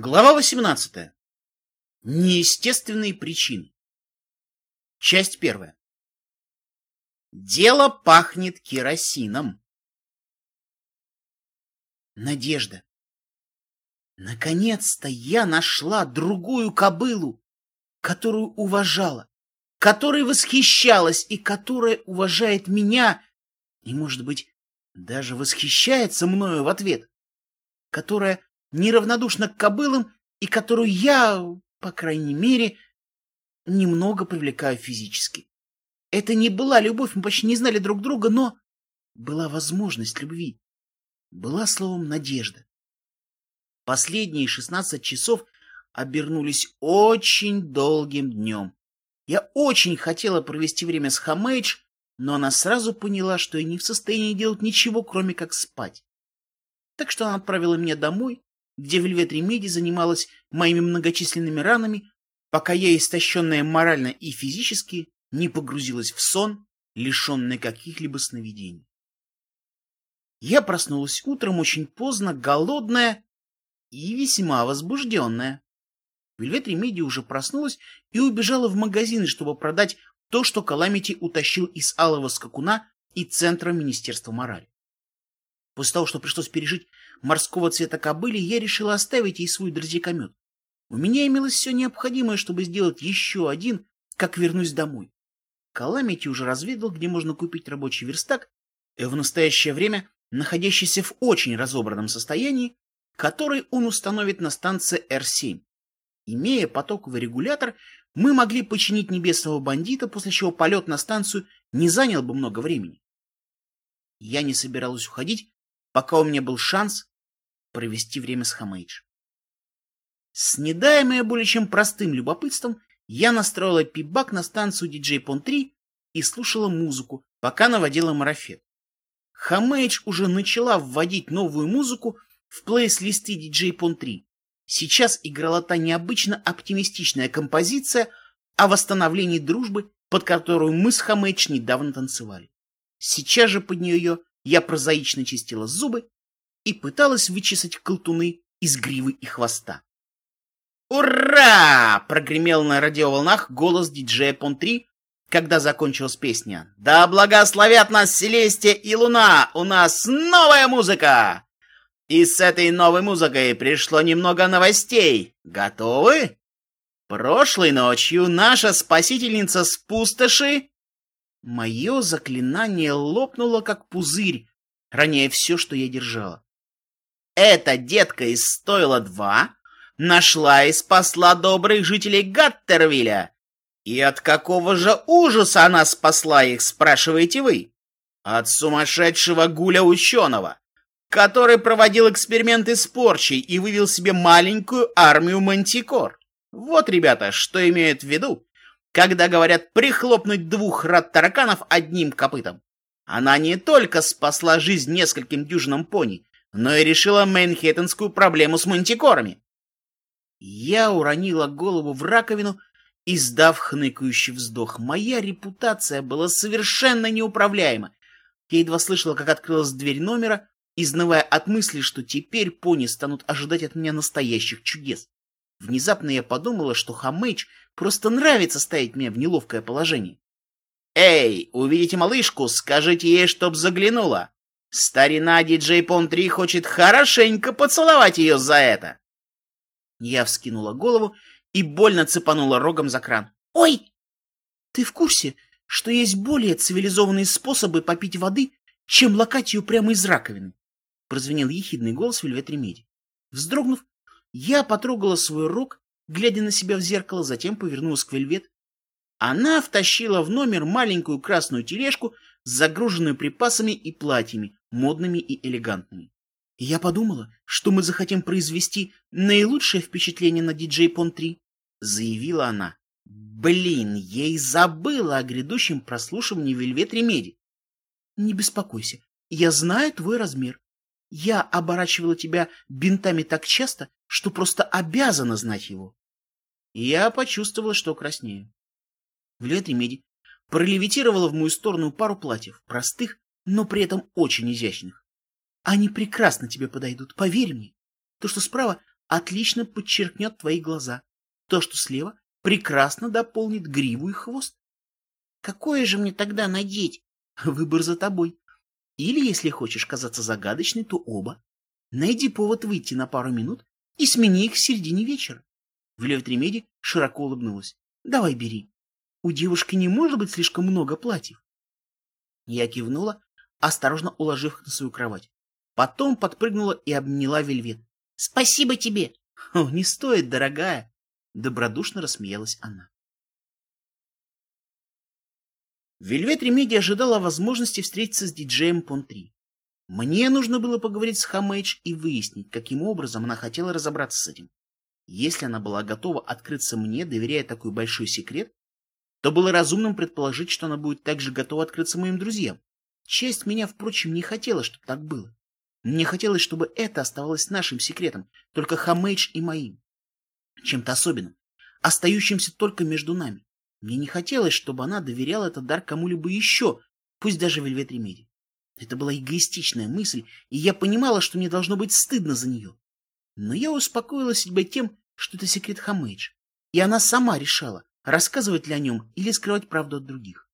Глава 18. Неестественные причины. Часть первая. Дело пахнет керосином. Надежда. Наконец-то я нашла другую кобылу, которую уважала, которой восхищалась и которая уважает меня и, может быть, даже восхищается мною в ответ, которая неравнодушна к кобылам и которую я, по крайней мере, немного привлекаю физически. Это не была любовь, мы почти не знали друг друга, но была возможность любви. Была, словом, надежда. Последние шестнадцать часов обернулись очень долгим днем. Я очень хотела провести время с Хамейдж, но она сразу поняла, что я не в состоянии делать ничего, кроме как спать. Так что она отправила меня домой, где Вельвет Ремеди занималась моими многочисленными ранами, пока я, истощенная морально и физически, не погрузилась в сон, лишенный каких-либо сновидений. Я проснулась утром очень поздно, голодная и весьма возбужденная. Вельвет Ремеди уже проснулась и убежала в магазин, чтобы продать то, что Каламити утащил из Алого Скакуна и Центра Министерства морали. После того, что пришлось пережить морского цвета кобыли, я решила оставить ей свой дрозикомет. У меня имелось все необходимое, чтобы сделать еще один, как вернусь домой. Каламити уже разведал, где можно купить рабочий верстак, в настоящее время находящийся в очень разобранном состоянии, который он установит на станции Р-7. Имея потоковый регулятор, мы могли починить небесного бандита, после чего полет на станцию не занял бы много времени. Я не собиралась уходить, пока у меня был шанс провести время с Хамейдж. Снедаемая более чем простым любопытством, я настроила пибак на станцию DJ Pon 3 и слушала музыку, пока наводила марафет. Хамейдж уже начала вводить новую музыку в плейс-листы DJ Pon 3. Сейчас играла та необычно оптимистичная композиция о восстановлении дружбы, под которую мы с Хамейдж недавно танцевали. Сейчас же под нее я прозаично чистила зубы и пыталась вычесать колтуны из гривы и хвоста. «Ура!» — прогремел на радиоволнах голос диджея Пон-3, когда закончилась песня. «Да благословят нас Селестия и Луна! У нас новая музыка!» И с этой новой музыкой пришло немного новостей. Готовы? Прошлой ночью наша спасительница с пустоши... Мое заклинание лопнуло, как пузырь, роняя все, что я держала. Эта детка из стойла 2 нашла и спасла добрых жителей Гаттервилля. И от какого же ужаса она спасла их, спрашиваете вы? От сумасшедшего гуля-ученого, который проводил эксперименты с порчей и вывел себе маленькую армию мантикор. Вот, ребята, что имеют в виду, когда говорят прихлопнуть двух рад-тараканов одним копытом. Она не только спасла жизнь нескольким дюжинам пони, но и решила Мэнхэттенскую проблему с мантикорами. Я уронила голову в раковину, издав хныкающий вздох. Моя репутация была совершенно неуправляема. Я едва слышала, как открылась дверь номера, изнывая от мысли, что теперь пони станут ожидать от меня настоящих чудес. Внезапно я подумала, что Хамэйч просто нравится ставить меня в неловкое положение. «Эй, увидите малышку, скажите ей, чтоб заглянула!» Старина диджей Пон-3 хочет хорошенько поцеловать ее за это. Я вскинула голову и больно цепанула рогом за кран. «Ой! Ты в курсе, что есть более цивилизованные способы попить воды, чем лакать ее прямо из раковины?» Прозвенел ехидный голос Вельвет Ремеди. Вздрогнув, я потрогала свой рог, глядя на себя в зеркало, затем повернулась к Вельвет. Она втащила в номер маленькую красную тележку, загруженную припасами и платьями, модными и элегантными. Я подумала, что мы захотим произвести наилучшее впечатление на диджей Пон 3, заявила она. Блин, я и забыла о грядущем прослушивании Вельвет Ремеди. Не беспокойся, я знаю твой размер. Я оборачивала тебя бинтами так часто, что просто обязана знать его. Я почувствовала, что краснею. Вельвет Ремеди пролевитировала в мою сторону пару платьев, простых, но при этом очень изящных. Они прекрасно тебе подойдут, поверь мне. То, что справа, отлично подчеркнет твои глаза. То, что слева, прекрасно дополнит гриву и хвост. Какое же мне тогда надеть? Выбор за тобой. Или, если хочешь казаться загадочной, то оба. Найди повод выйти на пару минут и смени их в середине вечера. Вилет Ремеди широко улыбнулась. Давай бери. У девушки не может быть слишком много платьев. Я кивнула, осторожно уложив их на свою кровать. Потом подпрыгнула и обняла Вельвет. «Спасибо тебе!» «Не стоит, дорогая!» Добродушно рассмеялась она. Вельвет Ремеди ожидала возможности встретиться с диджеем Пон-3. Мне нужно было поговорить с Хамэйдж и выяснить, каким образом она хотела разобраться с этим. Если она была готова открыться мне, доверяя такой большой секрет, то было разумным предположить, что она будет также готова открыться моим друзьям. Часть меня, впрочем, не хотела, чтобы так было. Мне хотелось, чтобы это оставалось нашим секретом, только Хамэйдж и моим. Чем-то особенным, остающимся только между нами. Мне не хотелось, чтобы она доверяла этот дар кому-либо еще, пусть даже Вельвет Ремеди. Это была эгоистичная мысль, и я понимала, что мне должно быть стыдно за нее. Но я успокоила себя тем, что это секрет Хамэйдж, и она сама решала, рассказывать ли о нем или скрывать правду от других.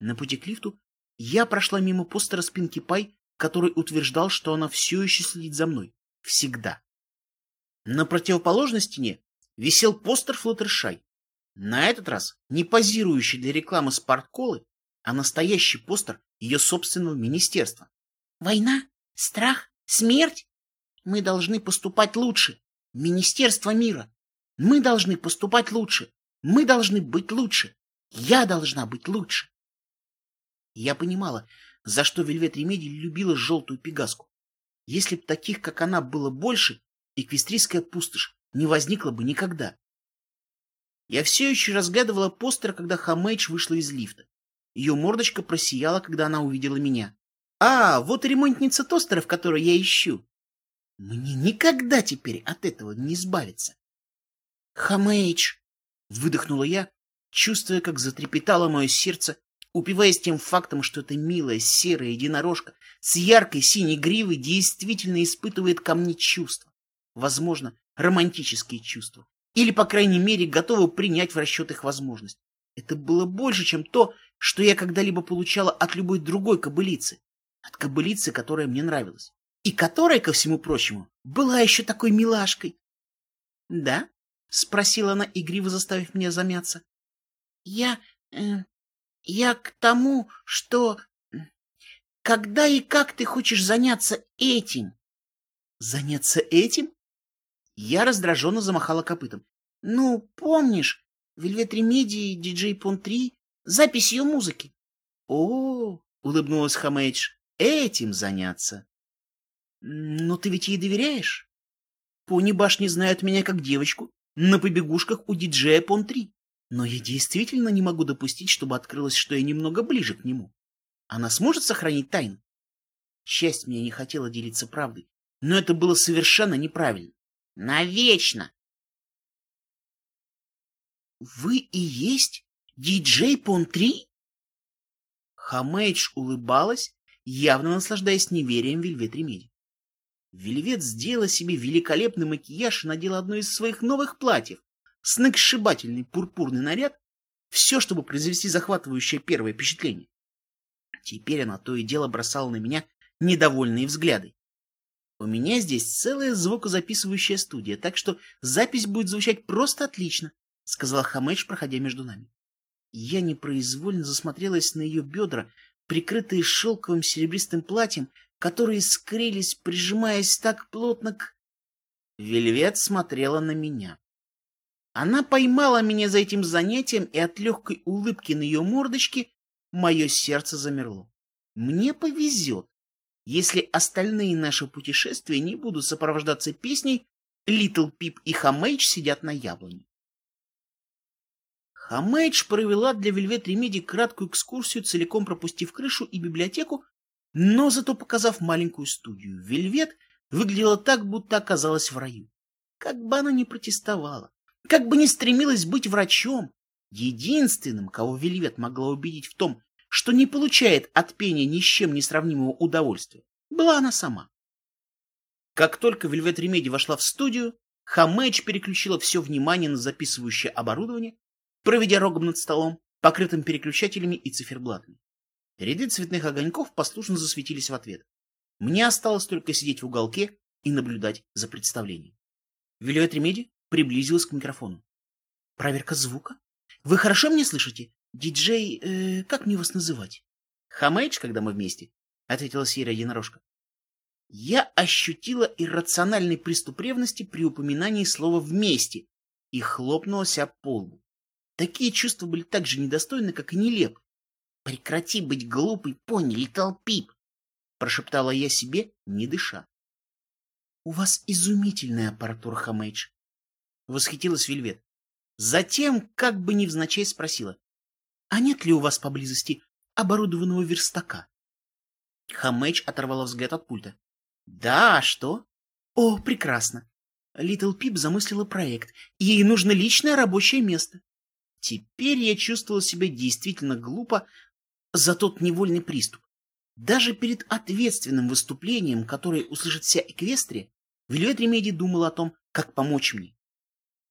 На пути к лифту я прошла мимо постера спинки Пай, который утверждал, что она все еще следит за мной. Всегда. На противоположной стене висел постер Флуттершай. На этот раз не позирующий для рекламы спортколы, а настоящий постер ее собственного министерства. Война? Страх? Смерть? Мы должны поступать лучше. Министерство мира. Мы должны поступать лучше. Мы должны быть лучше. Я должна быть лучше. Я понимала, за что Вельвет Ремеди любила желтую пегаску. Если б таких, как она, было больше, эквестрийская пустошь не возникла бы никогда. Я все еще разглядывала постер, когда Хамэйдж вышла из лифта. Ее мордочка просияла, когда она увидела меня. «А, вот ремонтница тостеров, которую я ищу. Мне никогда теперь от этого не избавиться». «Хамэйдж!» — выдохнула я, чувствуя, как затрепетало мое сердце, упиваясь тем фактом, что эта милая серая единорожка с яркой синей гривой действительно испытывает ко мне чувства. Возможно, романтические чувства. Или, по крайней мере, готова принять в расчет их возможность. Это было больше, чем то, что я когда-либо получала от любой другой кобылицы. От кобылицы, которая мне нравилась. И которая, ко всему прочему, была еще такой милашкой. — Да? — спросила она, игриво заставив меня замяться. — Я... Э, я к тому, что... Когда и как ты хочешь заняться этим? — Заняться этим? Я раздраженно замахала копытом. — Ну, помнишь, Вельвет Ремеди, диджей Пон 3, запись ее музыки. — О, — улыбнулась Хамэйдж, — этим заняться. — Но ты ведь ей доверяешь? Пони башни знают меня как девочку на побегушках у диджея Пон 3. Но я действительно не могу допустить, чтобы открылось, что я немного ближе к нему. Она сможет сохранить тайну? Часть меня не хотела делиться правдой, но это было совершенно неправильно. Навечно! Вы и есть диджей Пон-3? Хамейдж улыбалась, явно наслаждаясь неверием Вельвет Ремеди. Вельвет сделала себе великолепный макияж и надела одно из своих новых платьев, сногсшибательный пурпурный наряд, все, чтобы произвести захватывающее первое впечатление. Теперь она то и дело бросала на меня недовольные взгляды. У меня здесь целая звукозаписывающая студия, так что запись будет звучать просто отлично, — сказала Хамэдж, проходя между нами. Я непроизвольно засмотрелась на ее бедра, прикрытые шелковым серебристым платьем, которые скрылись, прижимаясь так плотно к... Вельвет смотрела на меня. Она поймала меня за этим занятием, и от легкой улыбки на ее мордочке мое сердце замерло. Мне повезет, если остальные наши путешествия не будут сопровождаться песней «Литл Пип и Хамейдж сидят на яблоне». Хамейдж провела для Вельвет Ремеди краткую экскурсию, целиком пропустив крышу и библиотеку, но зато показав маленькую студию. Вельвет выглядела так, будто оказалась в раю. Как бы она ни протестовала, как бы ни стремилась быть врачом, единственным, кого Вельвет могла убедить в том, что не получает от пения ни с чем не сравнимого удовольствия, была она сама. Как только Вельвет Ремеди вошла в студию, Хамэч переключила все внимание на записывающее оборудование, проведя рогом над столом, покрытым переключателями и циферблатами. Ряды цветных огоньков послушно засветились в ответ. Мне осталось только сидеть в уголке и наблюдать за представлением. Вельвет Ремеди приблизилась к микрофону. Проверка звука? Вы хорошо меня слышите? Диджей... Э, как мне вас называть? Хамейдж, когда мы вместе, — ответила серая единорожка. Я ощутила иррациональный приступ ревности при упоминании слова «вместе» и хлопнула себя по лбу. Такие чувства были так же недостойны, как и нелепы. «Прекрати быть глупой, пони, Литл Пип!» — прошептала я себе, не дыша. «У вас изумительная аппаратура, Хамэйдж!» — восхитилась Вельвет. Затем, как бы невзначай, спросила. «А нет ли у вас поблизости оборудованного верстака?» Хамэйдж оторвала взгляд от пульта. «Да, а что?» «О, прекрасно. Литл Пип замыслила проект, ей нужно личное рабочее место. Теперь я чувствовал себя действительно глупо за тот невольный приступ. Даже перед ответственным выступлением, которое услышит вся Эквестрия, Вильвет Ремеди думал о том, как помочь мне.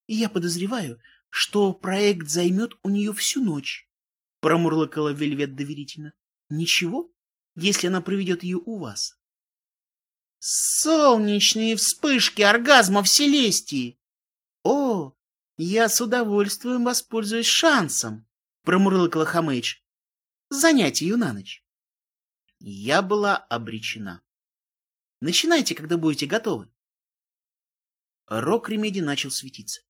И я подозреваю, что проект займет у нее всю ночь, — промурлыкала Вельвет доверительно. — Ничего, если она проведет ее у вас. — Солнечные вспышки оргазма в Селестии! — О, я с удовольствием воспользуюсь шансом, — промурлыкала Хамэйдж. — Занять ее на ночь. Я была обречена. Начинайте, когда будете готовы. Рок Ремеди начал светиться.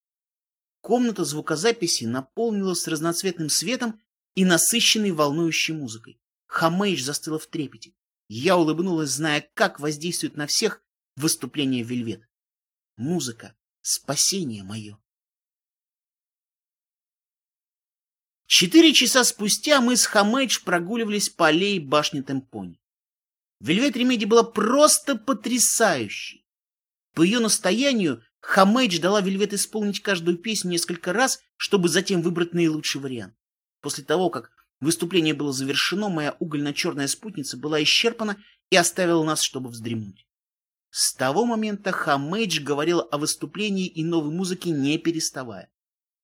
Комната звукозаписи наполнилась разноцветным светом и насыщенной волнующей музыкой. Хамейдж застыла в трепете. Я улыбнулась, зная, как воздействует на всех выступление Вельвет. Музыка — спасение мое. Четыре часа спустя мы с Хамейдж прогуливались по аллее башни Тенпони. Вельвет Ремеди была просто потрясающей. По ее настоянию Хамейдж дала Вельвет исполнить каждую песню несколько раз, чтобы затем выбрать наилучший вариант. После того, как выступление было завершено, моя угольно-черная спутница была исчерпана и оставила нас, чтобы вздремнуть. С того момента Хамейдж говорила о выступлении и новой музыке, не переставая.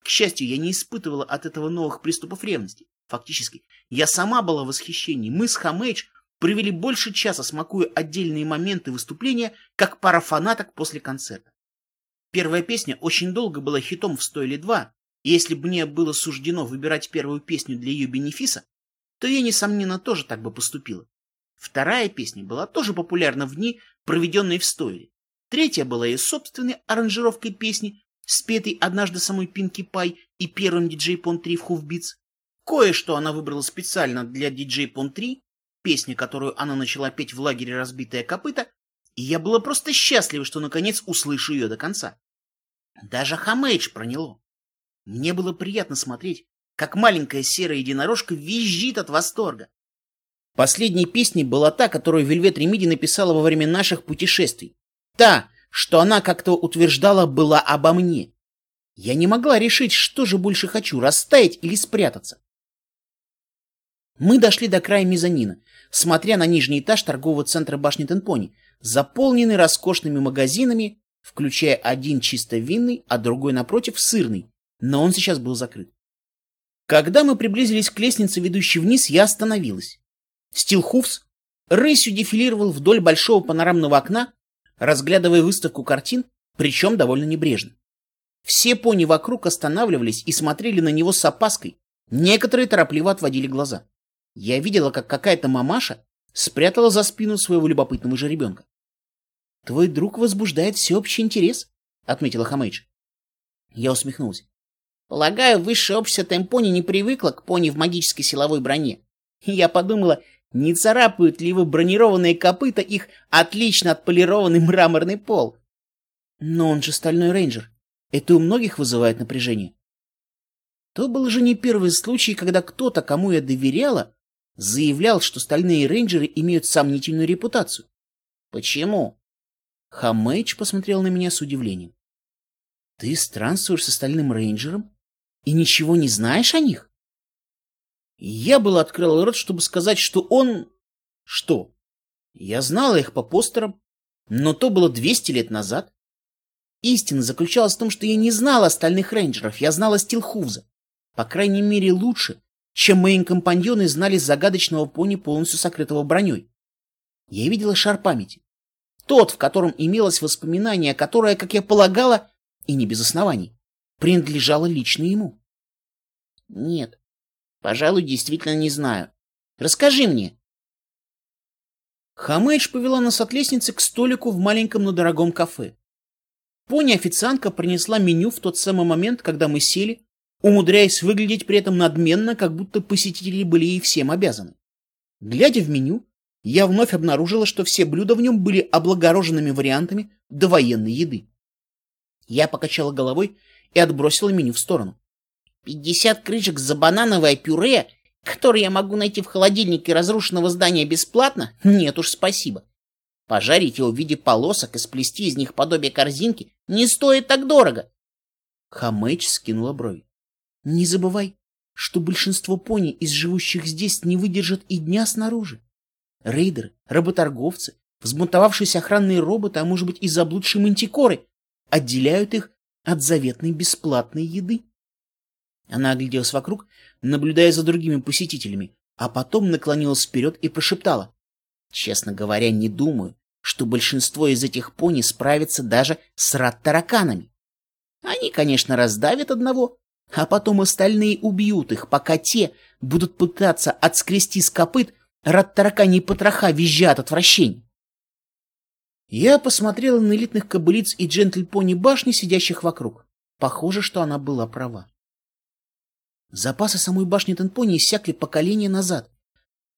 К счастью, я не испытывала от этого новых приступов ревности. Фактически, я сама была в восхищении. Мы с Хамейдж провели больше часа, смакуя отдельные моменты выступления, как пара фанаток после концерта. Первая песня очень долго была хитом в сто или два, и если бы мне было суждено выбирать первую песню для ее бенефиса, то я, несомненно, тоже так бы поступила. Вторая песня была тоже популярна в дни, проведенные в стойле. Третья была ее собственной аранжировкой песни, спетой однажды самой Пинки Пай и первым диджей Пон 3 в Хувбитс. Кое-что она выбрала специально для диджей Пон 3, песня, которую она начала петь в лагере «Разбитое копыто», и я была просто счастлива, что наконец услышу ее до конца. Даже Хамейдж проняло. Мне было приятно смотреть, как маленькая серая единорожка визжит от восторга. Последней песней была та, которую Вельвет Ремиди написала во время наших путешествий. Та, что она как-то утверждала, была обо мне. Я не могла решить, что же больше хочу, растаять или спрятаться. Мы дошли до края мезонина, смотря на нижний этаж торгового центра башни Тенпони, заполненный роскошными магазинами, включая один чисто винный, а другой напротив сырный, но он сейчас был закрыт. Когда мы приблизились к лестнице, ведущей вниз, я остановилась. Стилхуфс рысью дефилировал вдоль большого панорамного окна, разглядывая выставку картин, причем довольно небрежно. Все пони вокруг останавливались и смотрели на него с опаской, некоторые торопливо отводили глаза. Я видела, как какая-то мамаша спрятала за спину своего любопытного жеребенка. — Твой друг возбуждает всеобщий интерес, — отметила Хамейдж. Я усмехнулся. Полагаю, высшее общество Темпони не привыкло к пони в магической силовой броне. Я подумала, не царапают ли его бронированные копыта их отлично отполированный мраморный пол. Но он же стальной рейнджер. Это у многих вызывает напряжение. То был же не первый случай, когда кто-то, кому я доверяла, заявлял, что стальные рейнджеры имеют сомнительную репутацию. Почему? Хамэйдж посмотрел на меня с удивлением. Ты странствуешь со стальным рейнджером и ничего не знаешь о них? Я был открыл рот, чтобы сказать, что он... Что? Я знала их по постерам, но то было 200 лет назад. Истина заключалась в том, что я не знал остальных рейнджеров, я знала Стилхувза. По крайней мере, лучше, чем мои компаньоны знали загадочного пони, полностью сокрытого броней. Я видела шар памяти. Тот, в котором имелось воспоминание, которое, как я полагала, и не без оснований, принадлежало лично ему. Нет, пожалуй, действительно не знаю. Расскажи мне. Хамэдж повела нас от лестницы к столику в маленьком, но дорогом кафе. Пони-официантка принесла меню в тот самый момент, когда мы сели, умудряясь выглядеть при этом надменно, как будто посетители были ей всем обязаны. Глядя в меню, я вновь обнаружила, что все блюда в нем были облагороженными вариантами довоенной еды. Я покачала головой и отбросила меню в сторону. «Пятьдесят крышек за банановое пюре, которое я могу найти в холодильнике разрушенного здания бесплатно? Нет уж, спасибо. Пожарить его в виде полосок и сплести из них подобие корзинки не стоит так дорого». Хамэч скинула брови. «Не забывай, что большинство пони из живущих здесь не выдержат и дня снаружи. Рейдеры, работорговцы, взбунтовавшиеся охранные роботы, а может быть и заблудшие мантикоры, отделяют их от заветной бесплатной еды. Она огляделась вокруг, наблюдая за другими посетителями, а потом наклонилась вперед и прошептала. Честно говоря, не думаю, что большинство из этих пони справится даже с рад-тараканами. Они, конечно, раздавят одного, а потом остальные убьют их, пока те будут пытаться отскрести с копыт Рад таракани потроха визжат от вращения. Я посмотрела на элитных кобылиц и джентль-пони башни, сидящих вокруг. Похоже, что она была права. Запасы самой башни Тенпони иссякли поколения назад.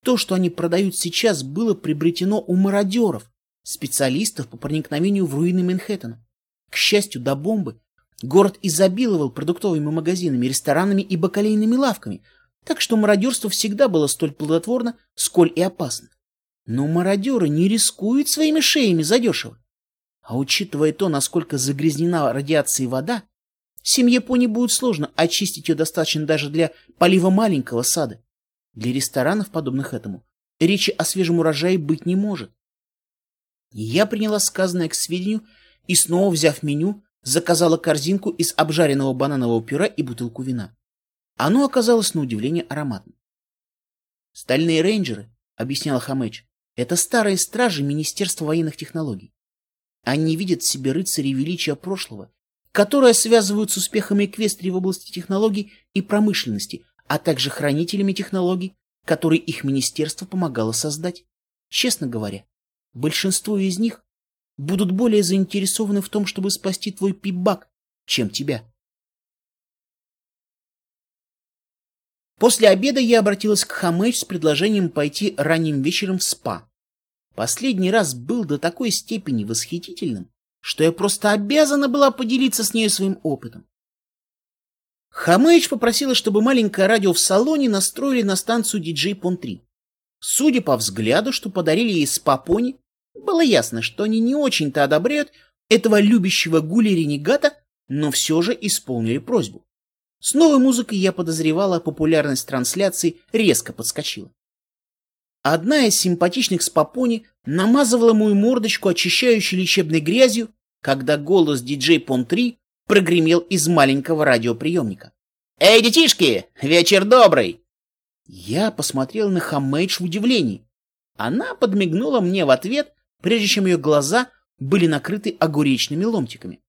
То, что они продают сейчас, было приобретено у мародеров, специалистов по проникновению в руины Манхэттена. К счастью, до бомбы город изобиловал продуктовыми магазинами, ресторанами и бакалейными лавками, так что мародерство всегда было столь плодотворно, сколь и опасно. Но мародеры не рискуют своими шеями задешево. А учитывая то, насколько загрязнена радиацией вода, семье пони будет сложно очистить ее достаточно даже для полива маленького сада. Для ресторанов, подобных этому, речи о свежем урожае быть не может. Я приняла сказанное к сведению и, снова взяв меню, заказала корзинку из обжаренного бананового пюре и бутылку вина. Оно оказалось на удивление ароматным. «Стальные рейнджеры», — объяснял Хамэч, — «это старые стражи Министерства военных технологий. Они видят в себе рыцарей величия прошлого, которые связывают с успехами Эквестрии в области технологий и промышленности, а также хранителями технологий, которые их министерство помогало создать. Честно говоря, большинство из них будут более заинтересованы в том, чтобы спасти твой пип-бак, чем тебя. После обеда я обратилась к Хамэч с предложением пойти ранним вечером в спа. Последний раз был до такой степени восхитительным, что я просто обязана была поделиться с ней своим опытом. Хамэч попросила, чтобы маленькое радио в салоне настроили на станцию DJ Pon 3. Судя по взгляду, что подарили ей спа-пони, было ясно, что они не очень-то одобряют этого любящего гули-ренегата, но все же исполнили просьбу. С новой музыкой я подозревала, популярность трансляции резко подскочила. Одна из симпатичных спапони намазывала мою мордочку очищающей лечебной грязью, когда голос диджей Пон-3 прогремел из маленького радиоприемника. «Эй, детишки, вечер добрый!» Я посмотрел на Хамэйдж в удивлении. Она подмигнула мне в ответ, прежде чем ее глаза были накрыты огуречными ломтиками.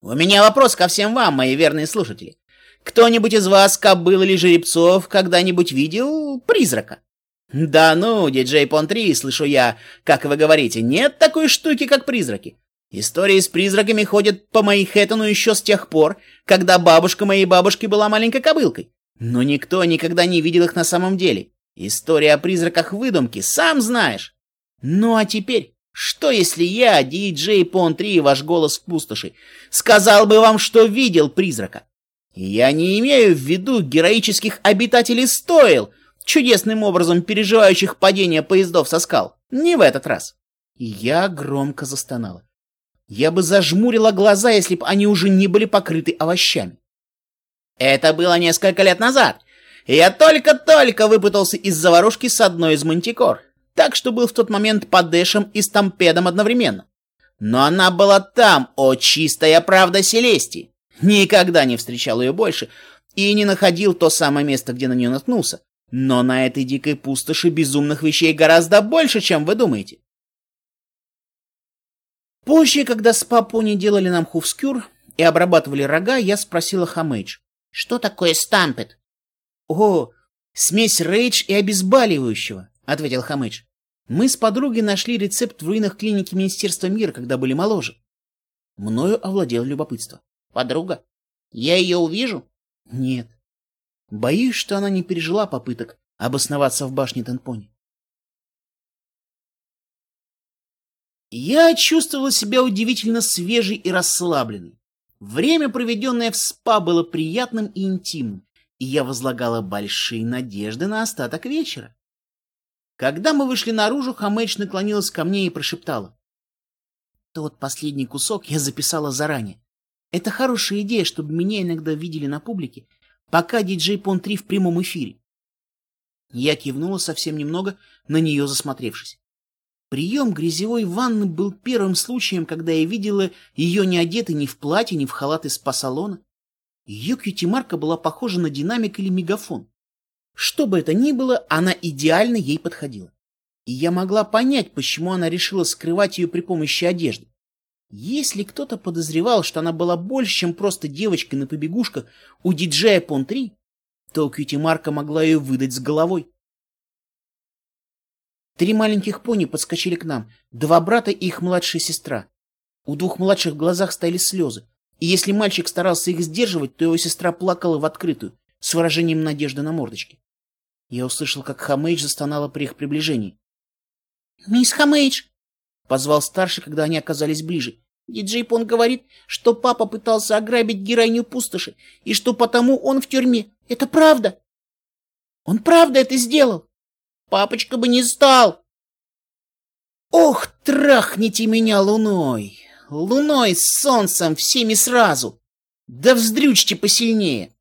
«У меня вопрос ко всем вам, мои верные слушатели. Кто-нибудь из вас, кобыл или жеребцов, когда-нибудь видел призрака? Да ну, диджей Пон-3, слышу я, как вы говорите, нет такой штуки, как призраки. Истории с призраками ходят по Манхэттену еще с тех пор, когда бабушка моей бабушки была маленькой кобылкой. Но никто никогда не видел их на самом деле. История о призраках выдумки, сам знаешь. Ну а теперь, что если я, диджей Пон-3, ваш голос в пустоши, сказал бы вам, что видел призрака? Я не имею в виду героических обитателей стоил, чудесным образом переживающих падение поездов со скал. Не в этот раз. Я громко застонала. Я бы зажмурила глаза, если бы они уже не были покрыты овощами. Это было несколько лет назад. Я только-только выпутался из заварушки с одной из мантикор, так что был в тот момент под Дэшем и Стампедом одновременно. Но она была там, о чистая правда Селести. Никогда не встречал ее больше и не находил то самое место, где на нее наткнулся. Но на этой дикой пустоши безумных вещей гораздо больше, чем вы думаете. Позже, когда с папони делали нам хувскюр и обрабатывали рога, я спросила Хамейдж, что такое стампет? О, смесь рейдж и обезболивающего, ответил Хамейдж. Мы с подругой нашли рецепт в руинах клиники Министерства мира, когда были моложе. Мною овладело любопытство. Подруга? Я ее увижу? Нет. Боюсь, что она не пережила попыток обосноваться в башне Тенпони. Я чувствовала себя удивительно свежей и расслабленной. Время, проведенное в спа, было приятным и интимным, и я возлагала большие надежды на остаток вечера. Когда мы вышли наружу, Хамэч наклонилась ко мне и прошептала. Тот последний кусок я записала заранее. Это хорошая идея, чтобы меня иногда видели на публике, пока диджей Пон 3 в прямом эфире. Я кивнула совсем немного, на нее засмотревшись. Прием грязевой ванны был первым случаем, когда я видела ее не одетой ни в платье, ни в халат из спа-салона. Ее кьюти-марка была похожа на динамик или мегафон. Что бы это ни было, она идеально ей подходила. И я могла понять, почему она решила скрывать ее при помощи одежды. Если кто-то подозревал, что она была больше, чем просто девочкой на побегушках у диджея Пон-3, то кьюти-марка могла ее выдать с головой. Три маленьких пони подскочили к нам, два брата и их младшая сестра. У двух младших в глазах стояли слезы, и если мальчик старался их сдерживать, то его сестра плакала в открытую, с выражением надежды на мордочке. Я услышал, как Хамейдж застонала при их приближении. «Мисс Хамейдж!» — позвал старший, когда они оказались ближе. «Диджей Пон говорит, что папа пытался ограбить героиню пустоши, и что потому он в тюрьме. Это правда?» «Он правда это сделал?» Папочка бы не стал. Ох, трахните меня луной! Луной с солнцем всеми сразу! Да вздрючьте посильнее!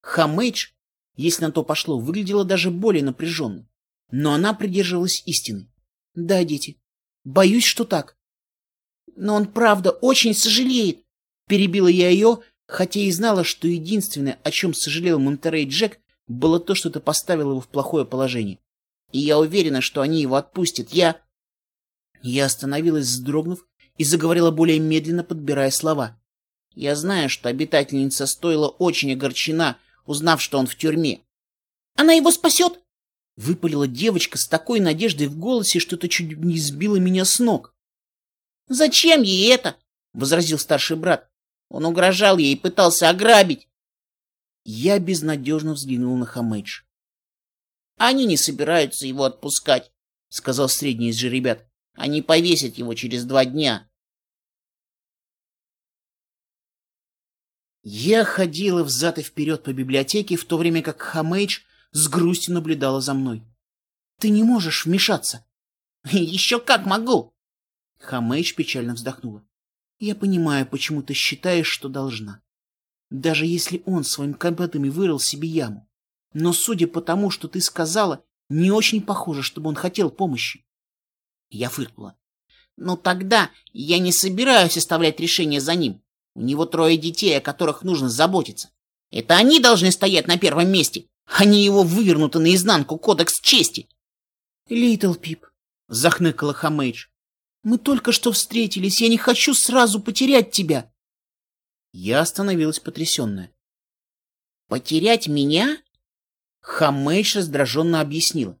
Хамэйдж, если на то пошло, выглядела даже более напряженной. Но она придерживалась истины. Да, дети, боюсь, что так. Но он, правда, очень сожалеет. Перебила я ее, хотя и знала, что единственное, о чем сожалел Монтерей Джек, было то, что это поставило его в плохое положение и я уверена, что они его отпустят. Я...» Я остановилась, вздрогнув, и заговорила более медленно, подбирая слова. «Я знаю, что обитательница стоила очень огорчена, узнав, что он в тюрьме». «Она его спасет?» — выпалила девочка с такой надеждой в голосе, что это чуть не сбило меня с ног. «Зачем ей это?» — возразил старший брат. «Он угрожал ей и пытался ограбить». Я безнадежно взглянул на Хамэдж. Они не собираются его отпускать, — сказал средний из жеребят. Они повесят его через два дня. Я ходила взад и вперед по библиотеке, в то время как Хамейдж с грустью наблюдала за мной. Ты не можешь вмешаться. Еще как могу. Хамейдж печально вздохнула. Я понимаю, почему ты считаешь, что должна. Даже если он своим копытами вырыл себе яму. Но судя по тому, что ты сказала, не очень похоже, чтобы он хотел помощи. Я фыркнула. Ну тогда я не собираюсь оставлять решение за ним. У него трое детей, о которых нужно заботиться. Это они должны стоять на первом месте, не его вывернуты наизнанку кодекс чести. Литл Пип, захныкала Хамейдж. Мы только что встретились, я не хочу сразу потерять тебя. Я остановилась потрясенная. Потерять меня? Хамейш раздраженно объяснила.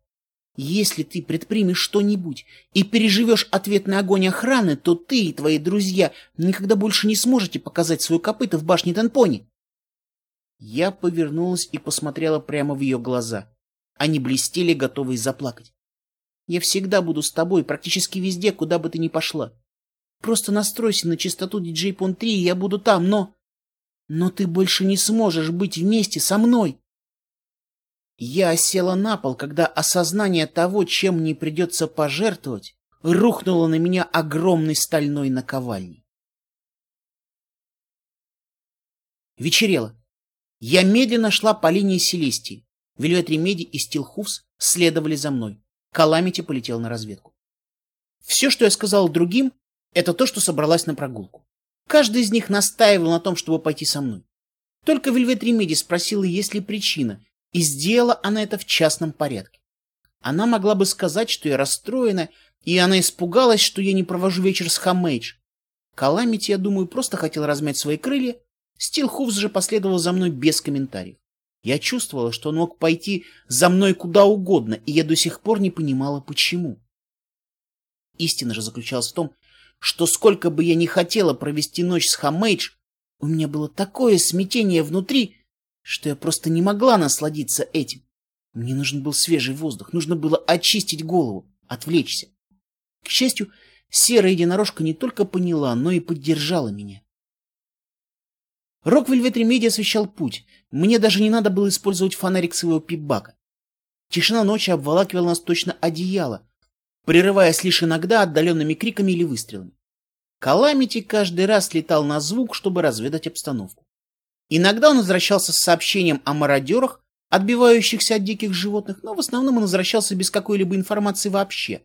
Если ты предпримешь что-нибудь и переживешь ответный огонь охраны, то ты и твои друзья никогда больше не сможете показать свою копыта в башне Тенпони. Я повернулась и посмотрела прямо в ее глаза. Они блестели, готовые заплакать. Я всегда буду с тобой практически везде, куда бы ты ни пошла. Просто настройся на частоту DJ Pon 3, и я буду там, но... Но ты больше не сможешь быть вместе со мной. Я села на пол, когда осознание того, чем мне придется пожертвовать, рухнуло на меня огромной стальной наковальней. Вечерело. Я медленно шла по линии Селестии. Вильвет Ремеди и Стилхуфс следовали за мной. Каламити полетел на разведку. Все, что я сказал другим, это то, что собралась на прогулку. Каждый из них настаивал на том, чтобы пойти со мной. Только Вельвет Ремеди спросила, есть ли причина, и сделала она это в частном порядке. Она могла бы сказать, что я расстроена, и она испугалась, что я не провожу вечер с Хамейдж. Каламити, я думаю, просто хотел размять свои крылья. Стилхуфс же последовал за мной без комментариев. Я чувствовала, что он мог пойти за мной куда угодно, и я до сих пор не понимала, почему. Истина же заключалась в том, что сколько бы я ни хотела провести ночь с Хомейдж, у меня было такое смятение внутри, что я просто не могла насладиться этим. Мне нужен был свежий воздух, нужно было очистить голову, отвлечься. К счастью, серая единорожка не только поняла, но и поддержала меня. Рог Вельвет Ремеди освещал путь. Мне даже не надо было использовать фонарик своего пипбака. Тишина ночи обволакивала нас точно одеяло, прерываясь лишь иногда отдаленными криками или выстрелами. Каламити каждый раз летал на звук, чтобы разведать обстановку. Иногда он возвращался с сообщением о мародерах, отбивающихся от диких животных, но в основном он возвращался без какой-либо информации вообще.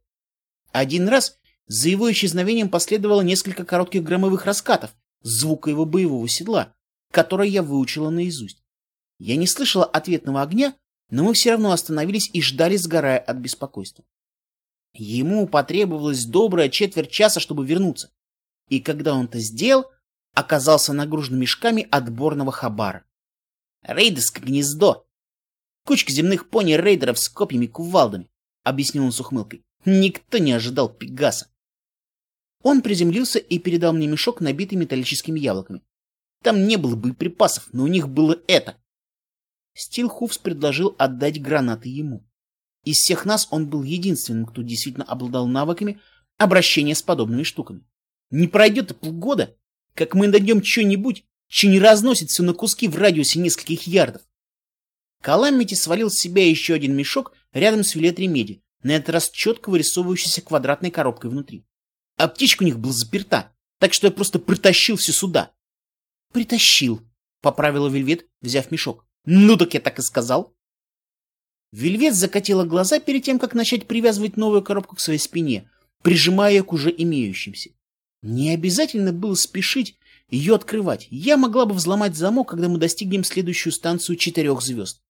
Один раз за его исчезновением последовало несколько коротких громовых раскатов, звука его боевого седла, которое я выучила наизусть. Я не слышала ответного огня, но мы все равно остановились и ждали, сгорая от беспокойства. Ему потребовалось добрая четверть часа, чтобы вернуться. И когда он это сделал, оказался нагружен мешками отборного хабара. Рейдерское гнездо. Кучка земных пони-рейдеров с копьями-кувалдами, объяснил он с ухмылкой. Никто не ожидал Пегаса. Он приземлился и передал мне мешок, набитый металлическими яблоками. Там не было боеприпасов, но у них было это. Стилхуфс предложил отдать гранаты ему. Из всех нас он был единственным, кто действительно обладал навыками обращения с подобными штуками. Не пройдет и полгода, как мы найдем что-нибудь, что не разносит все на куски в радиусе нескольких ярдов. Каламити свалил с себя еще один мешок рядом с Вилет Ремеди, на этот раз четко вырисовывающейся квадратной коробкой внутри. А птичка у них была заперта, так что я просто притащил все сюда. — Притащил, — поправила Вельвет, взяв мешок. — Ну так я так и сказал. Вельвет закатила глаза перед тем, как начать привязывать новую коробку к своей спине, прижимая ее к уже имеющимся. Не обязательно было спешить ее открывать. Я могла бы взломать замок, когда мы достигнем следующую станцию четырех звезд.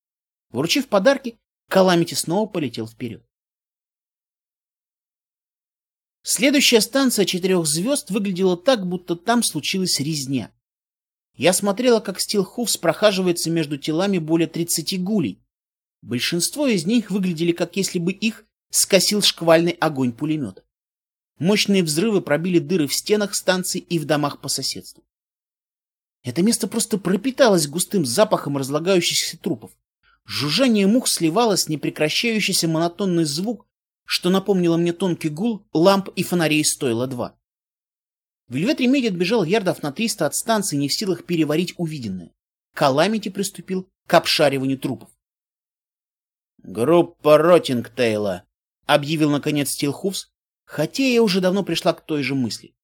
Вручив подарки, Каламити снова полетел вперед. Следующая станция четырех звезд выглядела так, будто там случилась резня. Я смотрела, как Стилхуфс прохаживается между телами более 30 гулей. Большинство из них выглядели, как если бы их скосил шквальный огонь пулемета. Мощные взрывы пробили дыры в стенах станции и в домах по соседству. Это место просто пропиталось густым запахом разлагающихся трупов. Жужжание мух сливалось с непрекращающийся монотонный звук, что напомнило мне тонкий гул ламп и фонарей стоило два. Вельвет Ремеди отбежал ярдов на триста от станции, не в силах переварить увиденное. Каламити приступил к обшариванию трупов. «Группа Ротингтейла», — объявил наконец Стилхуфс, хотя я уже давно пришла к той же мысли.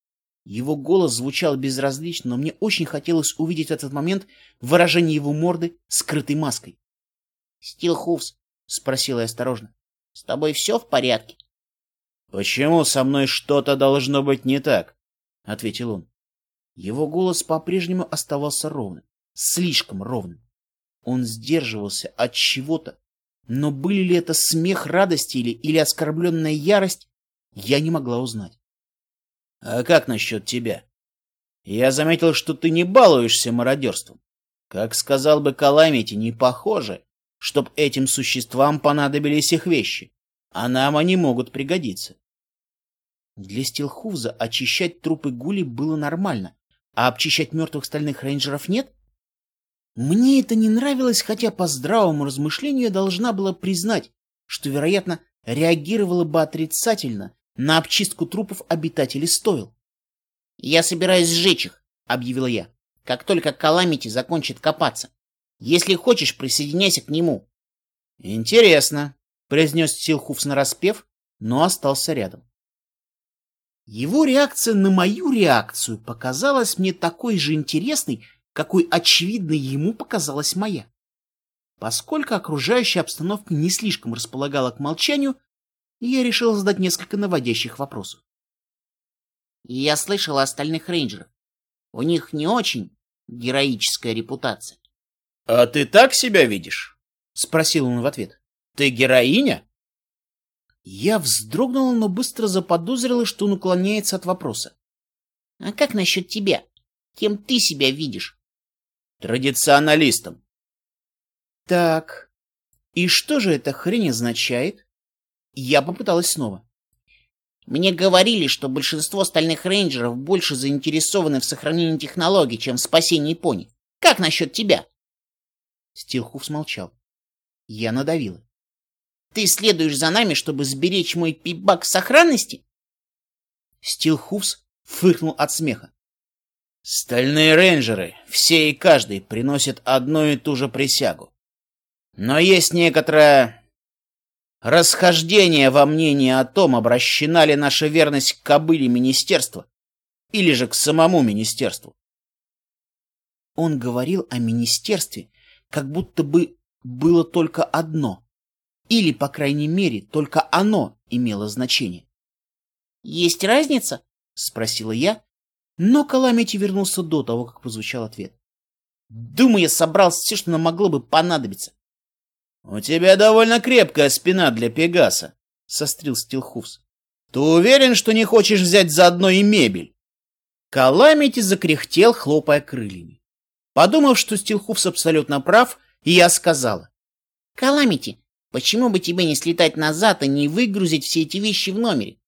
Его голос звучал безразлично, но мне очень хотелось увидеть этот момент выражение его морды, скрытой маской. — Стилхуфс, — спросила я осторожно, — с тобой все в порядке? — Почему со мной что-то должно быть не так? — ответил он. Его голос по-прежнему оставался ровным, слишком ровным. Он сдерживался от чего-то, но были ли это смех радости или, или оскорбленная ярость, я не могла узнать. — А как насчет тебя? Я заметил, что ты не балуешься мародерством. Как сказал бы Каламити, не похоже, чтоб этим существам понадобились их вещи, а нам они могут пригодиться. Для Стилхуза очищать трупы гули было нормально, а обчищать мертвых стальных рейнджеров нет? Мне это не нравилось, хотя по здравому размышлению я должна была признать, что, вероятно, реагировала бы отрицательно на обчистку трупов обитателей стоил. «Я собираюсь сжечь их», — объявил я, — «как только Каламити закончит копаться. Если хочешь, присоединяйся к нему». «Интересно», — произнес Силхуфс нараспев, но остался рядом. Его реакция на мою реакцию показалась мне такой же интересной, какой, очевидно, ему показалась моя. Поскольку окружающая обстановка не слишком располагала к молчанию, я решил задать несколько наводящих вопросов. Я слышал о остальных рейнджерах. У них не очень героическая репутация. — А ты так себя видишь? — спросил он в ответ. — Ты героиня? Я вздрогнула, но быстро заподозрила, что он уклоняется от вопроса. — А как насчет тебя? Кем ты себя видишь? — Традиционалистом. — Так, и что же эта хрень означает? Я попыталась снова. Мне говорили, что большинство стальных рейнджеров больше заинтересованы в сохранении технологий, чем в спасении пони. Как насчет тебя? Стилхуф смолчал. Я надавила. Ты следуешь за нами, чтобы сберечь мой пипбак сохранности? Стилхуфс фыркнул от смеха. Стальные рейнджеры, все и каждый, приносят одну и ту же присягу. Но есть некоторое расхождение во мнении о том, обращена ли наша верность к кобыле министерства или же к самому министерству. Он говорил о министерстве, как будто бы было только одно, или, по крайней мере, только оно имело значение. «Есть разница?» — спросила я, но Каламити вернулся до того, как прозвучал ответ. «Думаю, я собрал все, что нам могло бы понадобиться. «У тебя довольно крепкая спина для Пегаса», — сострил Стилхуфс. «Ты уверен, что не хочешь взять заодно и мебель?» Каламити закряхтел, хлопая крыльями. Подумав, что Стилхуфс абсолютно прав, я сказала. «Каламити, почему бы тебе не слетать назад и не выгрузить все эти вещи в номере?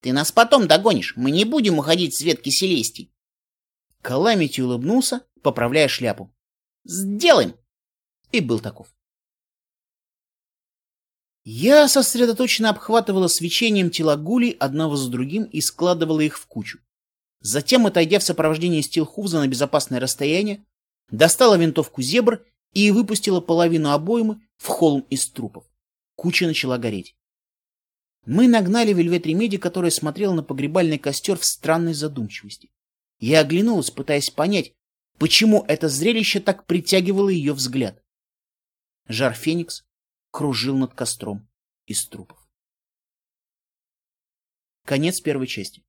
Ты нас потом догонишь, мы не будем уходить с ветки Селестий». Каламити улыбнулся, поправляя шляпу. «Сделаем!» И был таков. Я сосредоточенно обхватывала свечением тела гулей одного за другим и складывала их в кучу. Затем, отойдя в сопровождении Стилхуза на безопасное расстояние, достала винтовку зебр и выпустила половину обоймы в холм из трупов. Куча начала гореть. Мы нагнали Вельвет Ремеди, которая смотрела на погребальный костер в странной задумчивости. Я оглянулась, пытаясь понять, почему это зрелище так притягивало ее взгляд. Жар Феникс кружил над костром из трупов. Конец первой части.